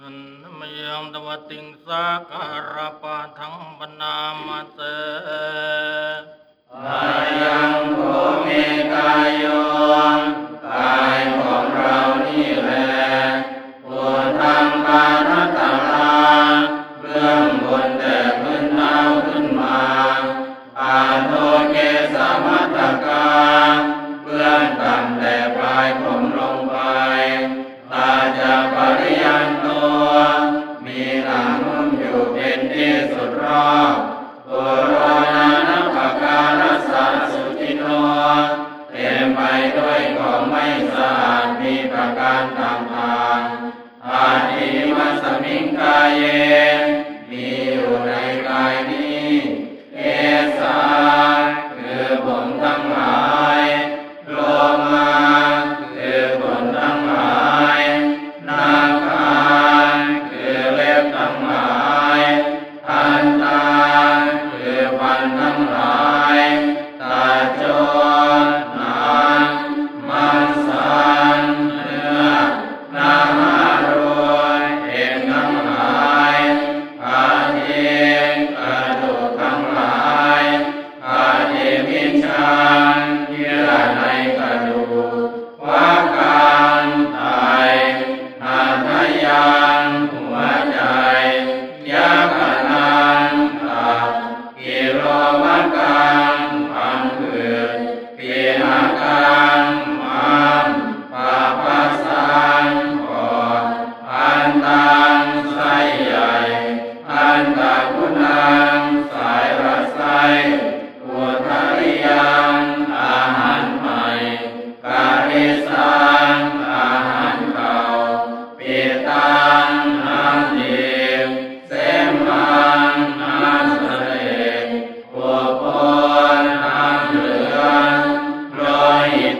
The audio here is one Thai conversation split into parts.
หันมยังตวติงสาการปาทังบนามาเต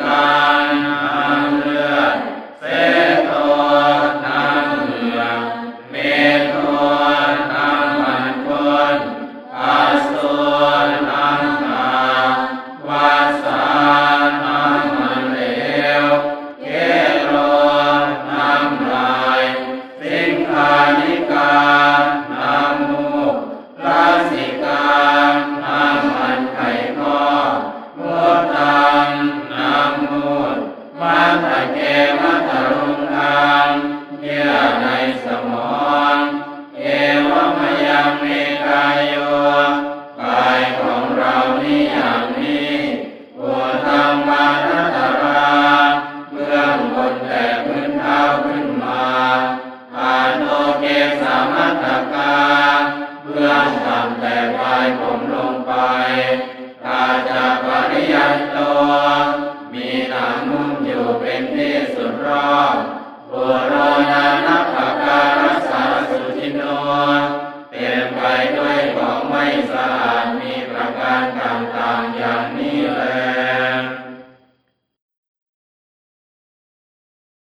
นา